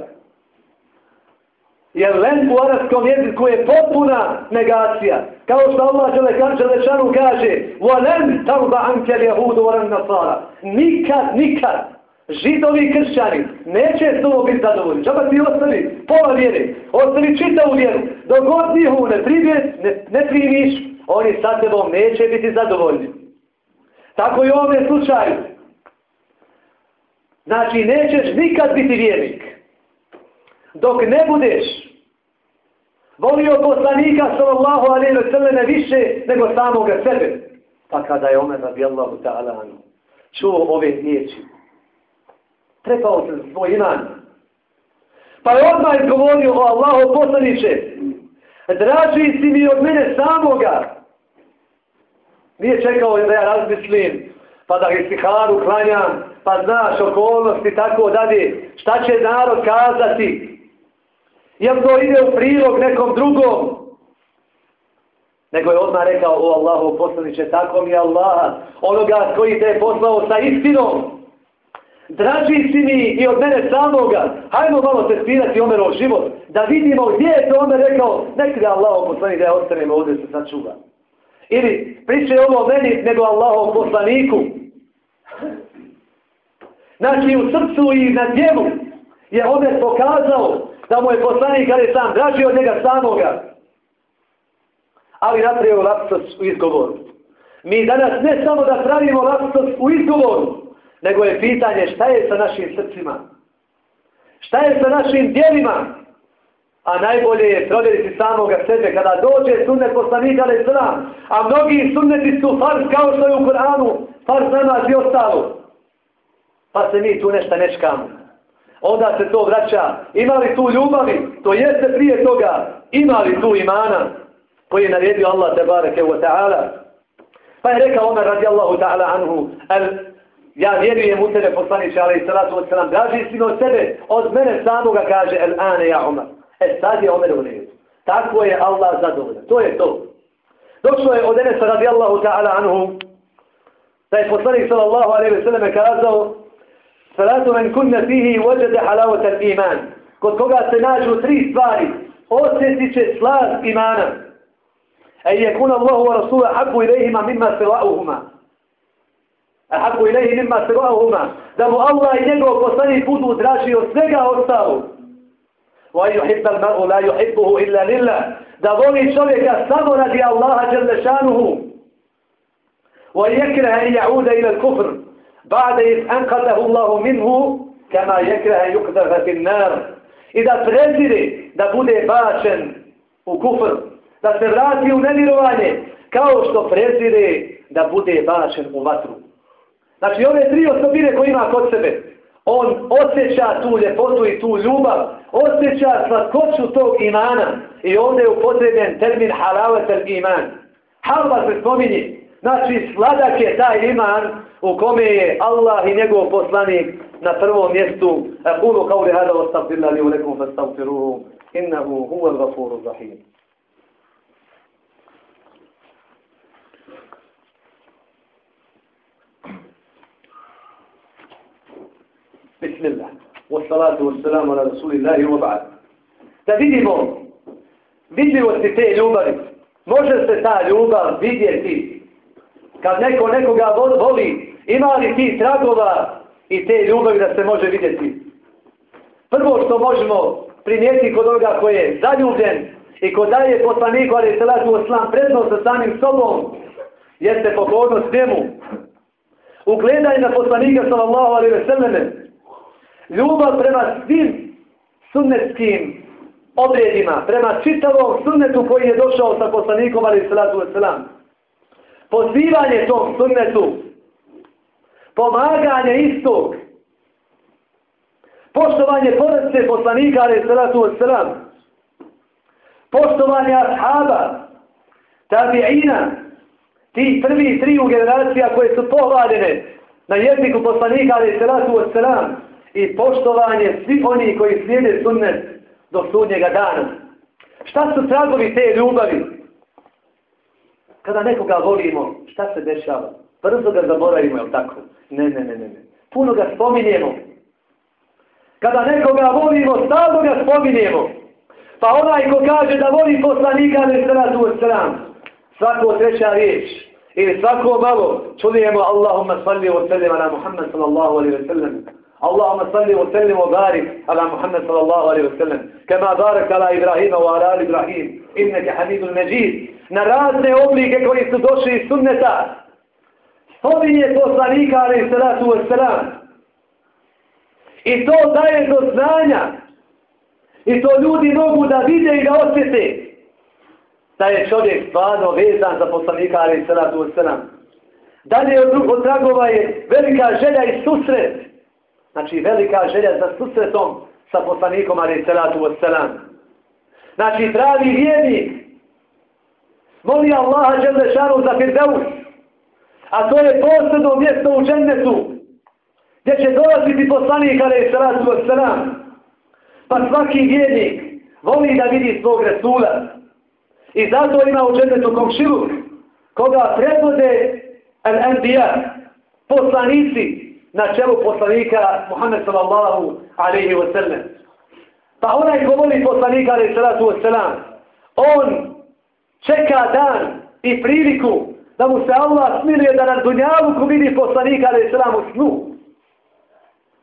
Jer len u arabskom jeziku je potpuna negacija. Kao što Allah Želešanu kaže وَلَنْ تَرْبَ عَنْكَ الْيَهُودُ وَلَنْ نَصَارَ Nikad, nikad židovi i kršćani neće s tobom biti zadovoljni. Čaba ti ostavi pola vjere, ostavi čitavu vjeru. Dok god njihovu ne, ne, ne primiš, oni sa tebom neće biti zadovoljni. Tako i u ovom slučaju. Znači, nećeš nikad biti vjernik. Dok ne budeš volio poslanika sallallahu alaihi wa sallam više nego samoga sebe. Pa kada je Omer radijallahu ta'ala čuo ove riječi, trepao se svoj iman. Pa je odmah izgovorio o Allaho poslaniče, draži si mi od mene samoga. Nije čekao da ja razmislim, pa da istiharu klanjam, pa znaš okolnosti tako dalje. Šta će narod kazati? Jel to ide u prilog nekom drugom? Nego je odmah rekao, o Allahu poslaniče, tako mi je Allaha, onoga koji te je poslao sa istinom. Draži si mi i od mene samoga. Hajmo malo testirati Omerov život. Da vidimo gdje je to Omer rekao. Nek da Allah poslani da ja ostanem ovdje se sačuva. Ili priče ovo meni nego Allahom poslaniku. Znači u srcu i na djelu je Omer pokazao da mu je poslanik ali sam draži od njega samoga. Ali napravio lapsos u izgovoru. Mi danas ne samo da pravimo lapsos u izgovoru, nego je pitanje šta je sa našim srcima. Šta je sa našim djelima? A najbolje je provjeriti samoga sebe kada dođe sunnet poslanika ali sram. A mnogi sunneti su farz kao što je u Koranu, farz namaz i ostalo. Pa se mi tu nešto nečkamo. Onda se to vraća. Ima li tu ljubavi? To jeste prije toga. Ima li tu imana koji je naredio Allah te bareke wa ta'ala? Pa je rekao Omer radijallahu ta'ala anhu al Ja vjerujem u tebe, poslaniče, ali i salatu od salam, draži si od sebe, od mene samoga kaže, el ane ja Umar. E, sad je Omer u redu. Tako je Allah zadovoljan. To je to. Došlo je od Enesa radijallahu ta'ala anhu, da je poslanik sallallahu alaihi ve selleme kazao, salatu men kunne fihi vođede halavotan iman. Kod koga se nađu tri stvari, osjetit će slaz imana. E je kun Allahu wa Rasula habbu ilaihima mimma sila'uhuma. Ahabu ilaihi nima sirahuma. Da mu Allah i njegov poslanik budu draži od svega ostalog. Wa yuhibba al-mar'u la yuhibbuhu illa lillah. Da voli čovjeka samo radi Allaha jalla šanuhu. Wa yakraha an ya'uda ila al-kufr ba'da iz anqadahu Allahu minhu kama yakraha yuqdhafa fi an-nar. I da prezire da bude bačen u kufr, da se vrati u nevjerovanje, kao što prezire da bude bačen u vatru. Znači ove tri osobine koje ima kod sebe, on osjeća tu ljepotu i tu ljubav, osjeća slatkoću tog imana i ovdje je upotrebljen termin halavatel iman. Halva se spominje, znači sladak je taj iman u kome je Allah i njegov poslanik na prvom mjestu. Kulu kao li hada ostavdila li u nekom fastavfiruhu, innahu huva gafuru zahim. بسم الله والصلاة والسلام على رسول الله وبعد da vidimo vidljivosti te ljubavi može se ta ljubav vidjeti kad neko nekoga voli ima li ti tragova i te ljubavi da se može vidjeti prvo što možemo primijeti kod onoga koji je zaljubljen i ko daje poslaniku ali salatu oslam prednost sa samim sobom jeste pokornost njemu ugledaj na poslanika sallallahu alaihi ve selleme ljubav prema svim sunnetskim obredima, prema čitavom sunnetu koji je došao sa poslanikom, ali salatu wasalam. Pozivanje tom sunnetu, pomaganje istog, poštovanje porodice poslanika, ali salatu wasalam, poštovanje ashaba, tabi'ina, ti prvi tri generacija koje su pohvaljene na jeziku poslanika, ali salatu wasalam, i poštovanje svi oni koji slijede sunnet do sudnjega dana. Šta su tragovi te ljubavi? Kada nekoga volimo, šta se dešava? Brzo ga zaboravimo, jel tako? Ne, ne, ne, ne. Puno ga spominjemo. Kada nekoga volimo, stalno ga spominjemo. Pa onaj ko kaže da voli poslanika ne sratu od sram, svako treća riječ, ili svako malo, čujemo Allahumma salli wa sallim ala Muhammad sallallahu alaihi wa sallam. Allahumma salli wa sallim wa barik ala Muhammad sallallahu alaihi wa sallam. Kama barak ala Ibrahima wa ala Ibrahim. Inneke hamidul međid. Na razne oblike koji su došli iz sunneta. Spominje poslanika alaihi salatu wa. I to daje do znanja I to ljudi mogu da vide i da osjete da je čovjek stvarno vezan za poslanika ali salatu u. Dalje od drugog tragova je velika želja i susret. Znači velika želja za susretom sa poslanikom ali salatu u. Znači pravi vjernik moli Allaha Đelešanu za Firdeus. A to je posebno mjesto u džennetu gdje će dolaziti poslanik ali salatu u. Pa svaki vjernik voli da vidi svog Resula. I zato ima u džennetu komšilu koga predvode al-Anbiya, poslanici na čelu poslanika Muhammed sallallahu alaihi wa sallam. Pa onaj ko voli poslanika alaihi sallatu wa sallam, on čeka dan i priliku da mu se Allah smiluje da na dunjavu ko vidi poslanika alaihi sallam u snu.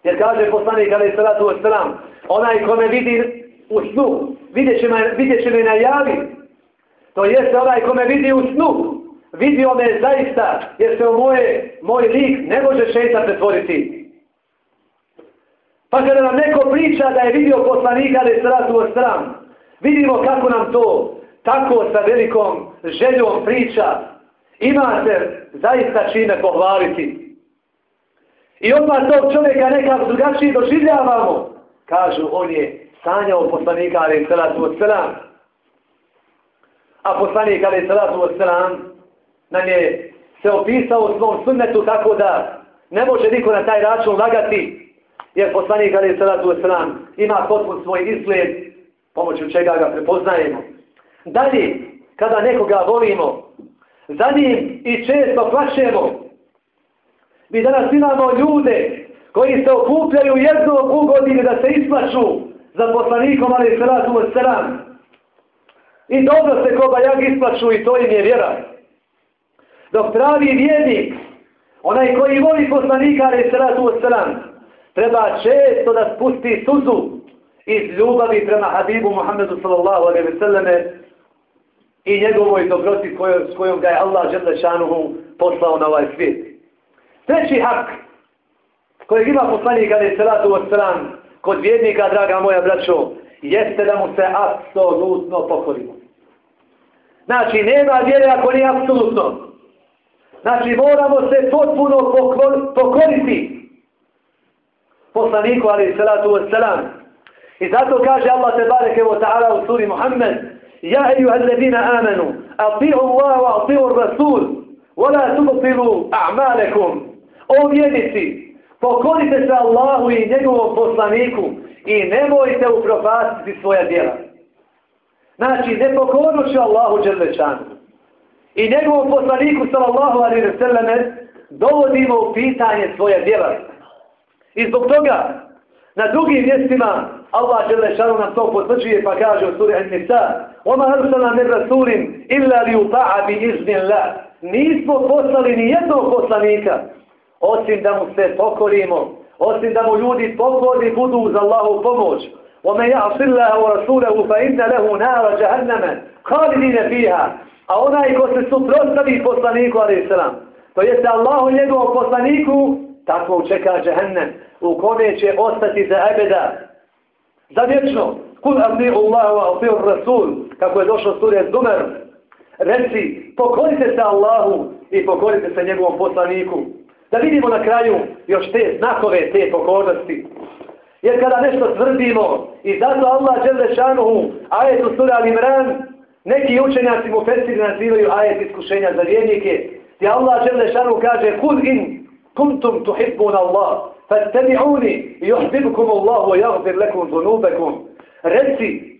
Jer kaže poslanik alaihi sallatu wa sallam, onaj ko me vidi u snu, vidjet će me, vidjet će me na javi. To jeste onaj ko me vidi u snu, vidio me zaista, jer se u moje, moj lik ne može šeitan pretvoriti. Pa kada nam neko priča da je vidio poslanika da sratu od stran, vidimo kako nam to tako sa velikom željom priča. Ima se zaista čime pohvaliti. I odmah tog čovjeka nekako drugačije doživljavamo kažu on je sanjao poslanika ali sratu od stran. a poslanik ali sratu od stran, nam je se opisao u svom sunnetu tako da ne može niko na taj račun lagati jer poslanik ali salatu wassalam ima potpun svoj izgled pomoću čega ga prepoznajemo dalje kada nekoga volimo za njim i često plaćemo mi danas imamo ljude koji se okupljaju jednom u godini da se isplaću za poslanikom, ali salatu wa salam. I dobro se ko jak isplaću i to im je vjera. Dok pravi vjednik, onaj koji voli poslanika, ali salatu wa salam, treba često da spusti suzu iz ljubavi prema Habibu Muhammedu sallallahu alaihi ve selleme i njegovoj dobroti s kojom ga je Allah žele šanuhu poslao na ovaj svijet. Treći hak kojeg ima poslanik ali salatu wasalam kod vjednika, draga moja braćo, jeste da mu se apsolutno pokorimo. Znači, nema vjere ako nije apsolutno. Znači, moramo se potpuno pokoriti poslaniku ali salatu wasalam. I zato kaže Allah te bareke wa ta'ala u suri Muhammed Ja ejuha alladina amanu ati'u Allah wa ati'u Rasul wa la tubtilu a'malekum O vjednici, Pokorite se Allahu i njegovom poslaniku i nemojte upropastiti svoja djela. Znači, ne Allahu Đerlečanu i njegovom poslaniku sallallahu alaihi wa sallame dovodimo u pitanje svoje djela. I zbog toga na drugim mjestima Allah Đerlečanu nam to potvrđuje pa kaže u suri An-Nisa وَمَا هَرْسَنَا مِنْ رَسُولٍ إِلَّا لِيُطَعَ بِإِذْنِ اللَّهِ Nismo poslali ni jednog poslanika osim da mu se pokorimo, osim da mu ljudi pokori budu uz Allahu pomoć. وَمَنْ يَعْصِ اللَّهَ وَرَسُولَهُ فَإِنَّ لَهُ نَارَ جَهَنَّمَ خَالِدِينَ فِيهَا A onaj ko se suprotstavi poslaniku, ali salam, to jeste Allahu njegovom poslaniku, tako čeka džehennem, u kome će ostati za ebeda, za vječno. Kul abdi'u Allahu wa abdi'u Rasul, kako je došlo sura Zumer, reci, pokorite se Allahu i pokorite se njegovom poslaniku. Da vidimo na kraju još te znakove, te pokornosti. Jer kada nešto tvrdimo i zato Allah žele šanuhu ajetu sura Al-Imran, neki učenjaci mu fesiri nazivaju ajet iskušenja za vjernike, gdje Allah žele kaže Kud in kuntum tuhibbun Allah, fattabi'uni yuhibbukum Allah wa yaghfir lakum dhunubakum. Reci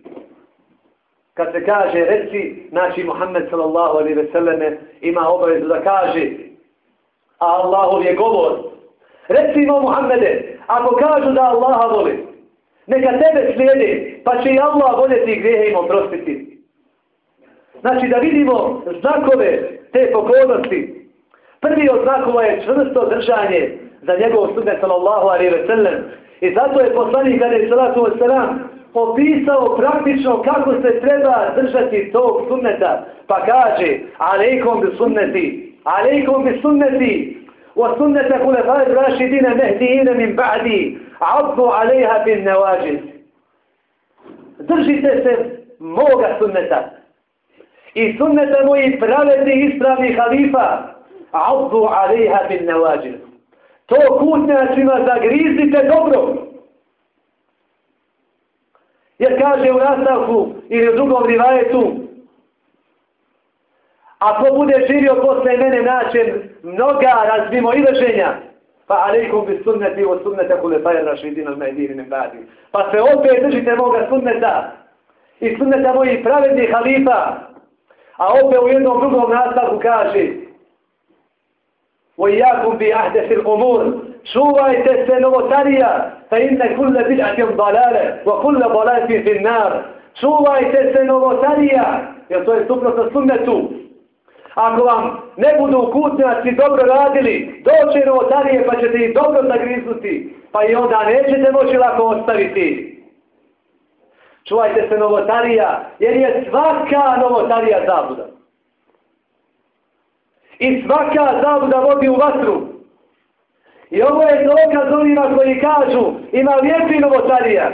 kad se kaže reci, znači Muhammed sallallahu alaihi ve selleme ima obavezu da kaže a Allahov je govor. Reci mu Muhammede, ako kažu da Allaha voli, Neka tebe slijede, pa će i Allah voljeti grijehe im oprostiti. Znači da vidimo znakove te pokodnosti. Prvi od znakova je čvrsto držanje za njegov sunnet sallallahu alaihi ve sellem. I zato je poslanik kada je salatu wa sallam opisao praktično kako se treba držati tog sunneta. Pa kaže, alaikum bi sunneti, alaikum bi sunneti, wa sunneta kule fajr rašidina mehdijina min ba'di, abdu alaiha bin nevađis. Držite se moga sunneta. I sunneta moji pravedni ispravni halifa, abdu alaiha bin nevađir. To kutnjačima zagrizite dobro. Jer kaže u nastavku ili u drugom rivajetu, ako bude živio posle mene način mnoga razbimo i pa alaikum bi sunneti o sunneta kule fajer rašidin al mehdini badi. Pa se opet držite moga sunneta i sunneta mojih pravednih halifa, a opet u jednom drugom nastavku kaže, وإياكم بأحدث الأمور شوفوا تسنوتاريا فإن كل بدعة ضلالة وكل ضلالة في النار شوفوا تسنوتاريا يطوي سبنة السنة Ako vam ne budu kutnjaci dobro radili, doće novotarije pa ćete ih dobro zagriznuti, pa i onda nećete moći lako ostaviti. Čuvajte se novotarija, jer je svaka novotarija zabuda. I svaka zabuda vodi u vatru. I ovo je dokaz onima koji kažu ima lijepi novotarija.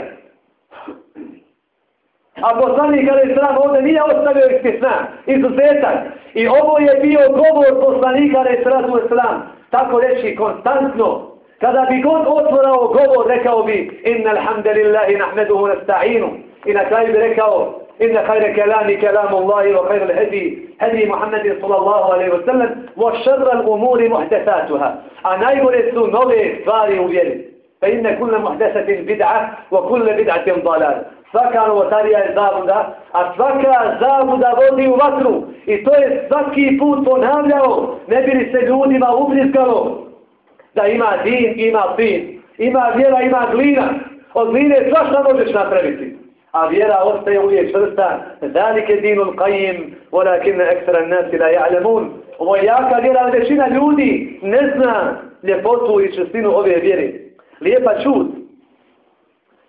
A poslanik kada je sram ovdje nije ostavio istisna, izuzetak. I ovo je bio govor poslanika kada je sram, tako reći konstantno. Kada bi god otvorao govor, rekao bi Inna alhamdulillahi nahmeduhu nasta'inu. I na kraju bi rekao, inna hajre kelami kelamu Allahi wa hajre l-hedi, hedi Muhammedin sallallahu alaihi wa sallam, wa šedra l-umuri muhtesatuha. A najbolje su nove stvari u vjeri. Fa inna kulle muhtesatin bid'a, wa kulle bid'atin dalal. Svaka novotarija je zabuda, a svaka zabuda vodi u vatru. I to je svaki put ponavljao, ne bi li se ljudima ubriskalo da ima din, ima plin. Ima vjera, ima glina. Od gline svašta možeš napraviti a vjera ostaje uvijek čvrsta. Zalike dinul qajim, volakine ekstra nasi la ja'lemun. Ovo je jaka vjera, ali većina ljudi ne zna ljepotu i čestinu ove vjere. Lijepa čud.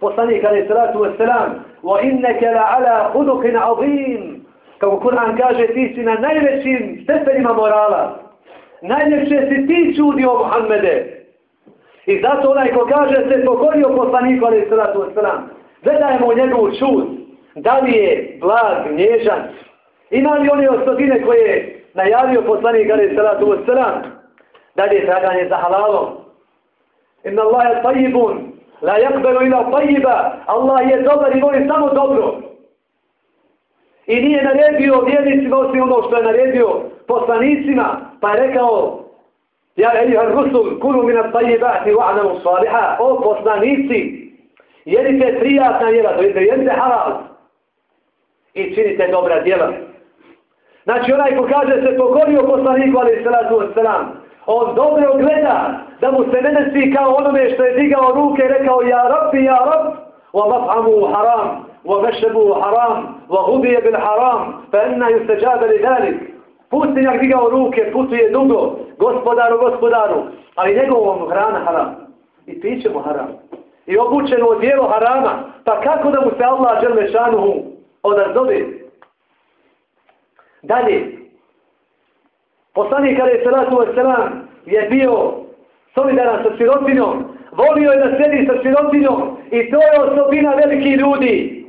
Poslanik alaih salatu wasalam, wa inneke la ala hudukin azim. Kako Kur'an kaže, ti si na najvećim stepenima morala. Najljepše si ti čudio Muhammede. I zato onaj ko kaže se pokorio poslaniku alaih salatu wasalam. Gledajmo njegov čud. Da li je blag, nježan? Ima li one osobine koje je najavio poslanik Ali Salatu Vosalam? Da li je traganje za halalom? Inna Allah je tajibun. La jakbelu ila tajiba. Allah je dobar i voli samo dobro. I nije naredio vjernicima osim ono što je naredio poslanicima. Pa je rekao Ja, Elihan Rusul, kunu minat tajibati wa'namu saliha. O poslanici, jedite prijatna jela, to jedite, jedite halal i činite dobra djela. Znači onaj ko kaže se pokorio poslaniku ali salatu wasalam, on dobro gleda da mu se ne desi kao onome što je digao ruke i rekao ja rabbi, ja rab, wa maf'amu haram, wa mešebu haram, wa hubije bil haram, fa enna ju se li dalik. Pustinjak digao ruke, putuje dugo, gospodaru, gospodaru, ali njegovom hrana haram. I piće mu haram i obučeno od dijelo harama, pa kako da mu se Allah žele šanuhu odazove? Dalje, poslanik kada je salatu wasalam je bio solidaran sa sirotinom, volio je da sedi sa sirotinom i to je osobina veliki ljudi.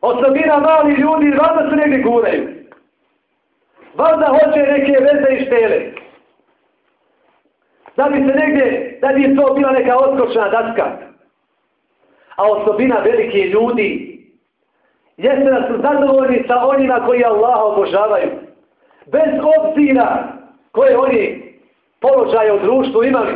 Osobina mali ljudi, vada se negdje guraju. Vada hoće neke veze i štele da bi se negdje, da bi to bila neka odskočna daska. A osobina velike ljudi jeste da su zadovoljni sa onima koji Allaha obožavaju. Bez obzira koje oni položaje u društvu imali.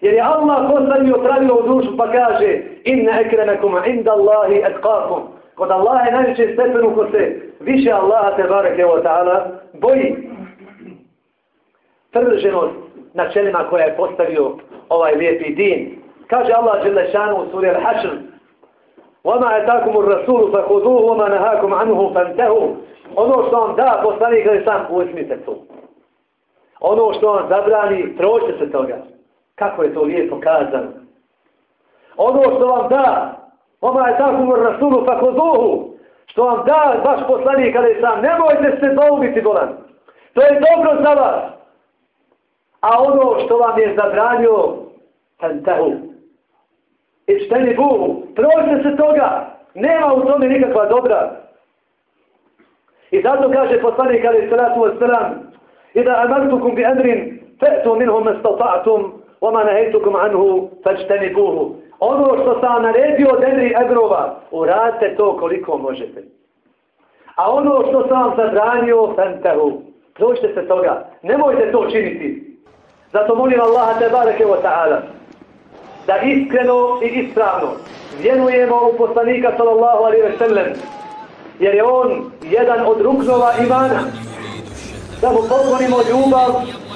Jer je Allah postavio pravilo u društvu pa kaže inna ekremekum inda Allahi etkakum. Kod Allaha je najveće stepenu ko se više Allaha te barek evo ta'ala boji. Trženost načelima koja je postavio ovaj lijepi din. Kaže Allah Đelešanu u suri Al-Hašr وَمَا أَتَاكُمُ الرَّسُولُ فَخُذُوهُ وَمَا نَهَاكُمْ عَنْهُ فَانْتَهُ Ono što vam da poslanik ali sam uzmite to. Ono što vam zabrani, prođite se toga. Kako je to lijepo kazano. Ono što vam da, oma je tako mor rasulu pa koduhu, što vam da vaš poslanik ali sam, nemojte se doubiti bolan. To je dobro za vas. A ono što vam je zabranio, fantahu. Ičteni buhu, prođite se toga. Nema u tome nikakva dobra. I zato kaže poslanik ali salatu wasalam, Ida amartukum bi amrin, fe'tu minhum estata'tum, وما نهيتكم عنه فاجتنبوه ono što sam naredio od Emri Egrova, uradite to koliko možete. A ono što sam zabranio, fantahu, prođite se toga, nemojte to činiti. Zato molim Allaha te bareke wa ta'ala, da iskreno i ispravno vjenujemo u poslanika sallallahu alaihi ve sellem, jer je on jedan od ruknova imana, da mu poklonimo ljubav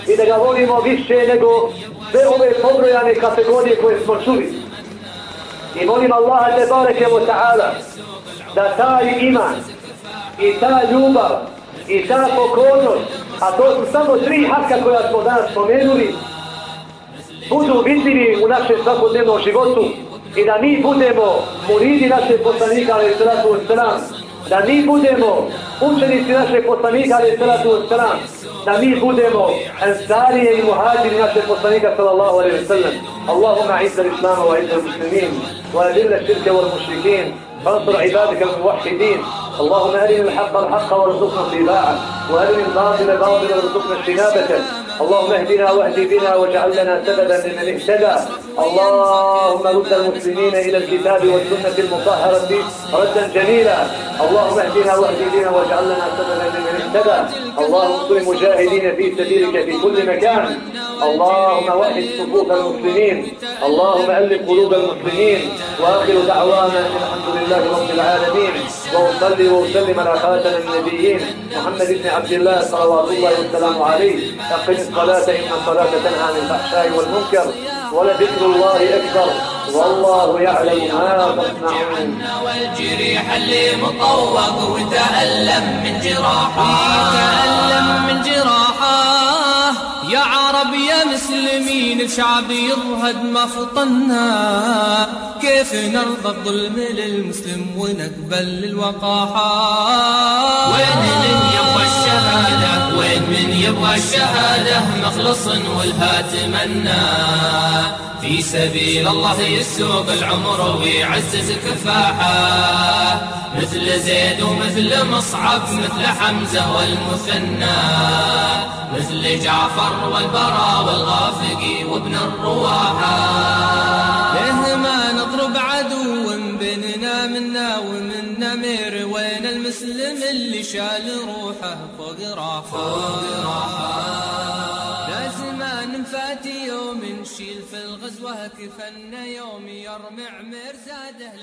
i da ga volimo više nego sve ove pobrojane kategorije koje smo čuli. I molim Allaha te bareke wa ta'ala da taj iman i ta ljubav i ta pokornost, a to su samo tri haka koja smo danas spomenuli, budu vidljivi u našem svakodnevnom životu i da mi budemo muridi naše poslanika, ali salatu wa stran, da mi budemo učenici naše poslanika, ali salatu wa stran, da mi budemo ansarije i muhađiri naše poslanika sallallahu alaihi wa sallam. Allahumma izza l-islama wa izza l-muslimin wa adilla širke wal mušrikin فانصر عبادك الموحدين. اللهم أرنا الحق الحق وارزقنا اتباعه وأرنا الباطل باطلا وارزقنا اجتنابه اللهم اهدنا واهد بنا واجعل لنا سببا لمن اهتدى. اللهم رد المسلمين إلى الكتاب والسنة المطهرة ردا جميلا. اللهم اهدنا واهد بنا واجعل لنا سببا لمن اهتدى. اللهم انصر المجاهدين في سبيلك في كل مكان. اللهم وحد صفوف المسلمين. اللهم الف قلوب المسلمين. وآخر دعوانا الحمد لله رب العالمين. وأصلي وأسلم على خاتم النبيين محمد بن عبد الله صلوات الله وسلامه عليه. أقم الصلاة إن الصلاة تنهى عن الفحشاء والمنكر ولذكر الله أكبر. والله يعلم ما تصنعون. والجريح اللي مطوق وتألم من جراحه تألم من جراحه يا مسلمين الشعب يرهد ما فطنا كيف نرضى الظلم للمسلم ونقبل الوقاحة؟ وين الشهادة وين من يبغى الشهادة؟ مخلص والها تمنى في سبيل الله يسوق العمر ويعزز كفاحة. مثل زيد ومثل مصعب مثل حمزة والمثنى. مثل جعفر والبراء والغافقي وابن الرواحة. المسلم اللي شال روحه فوق راحة. لازم نفاتي يوم نشيل في الغزوة كفنا يوم يرمع مرزاده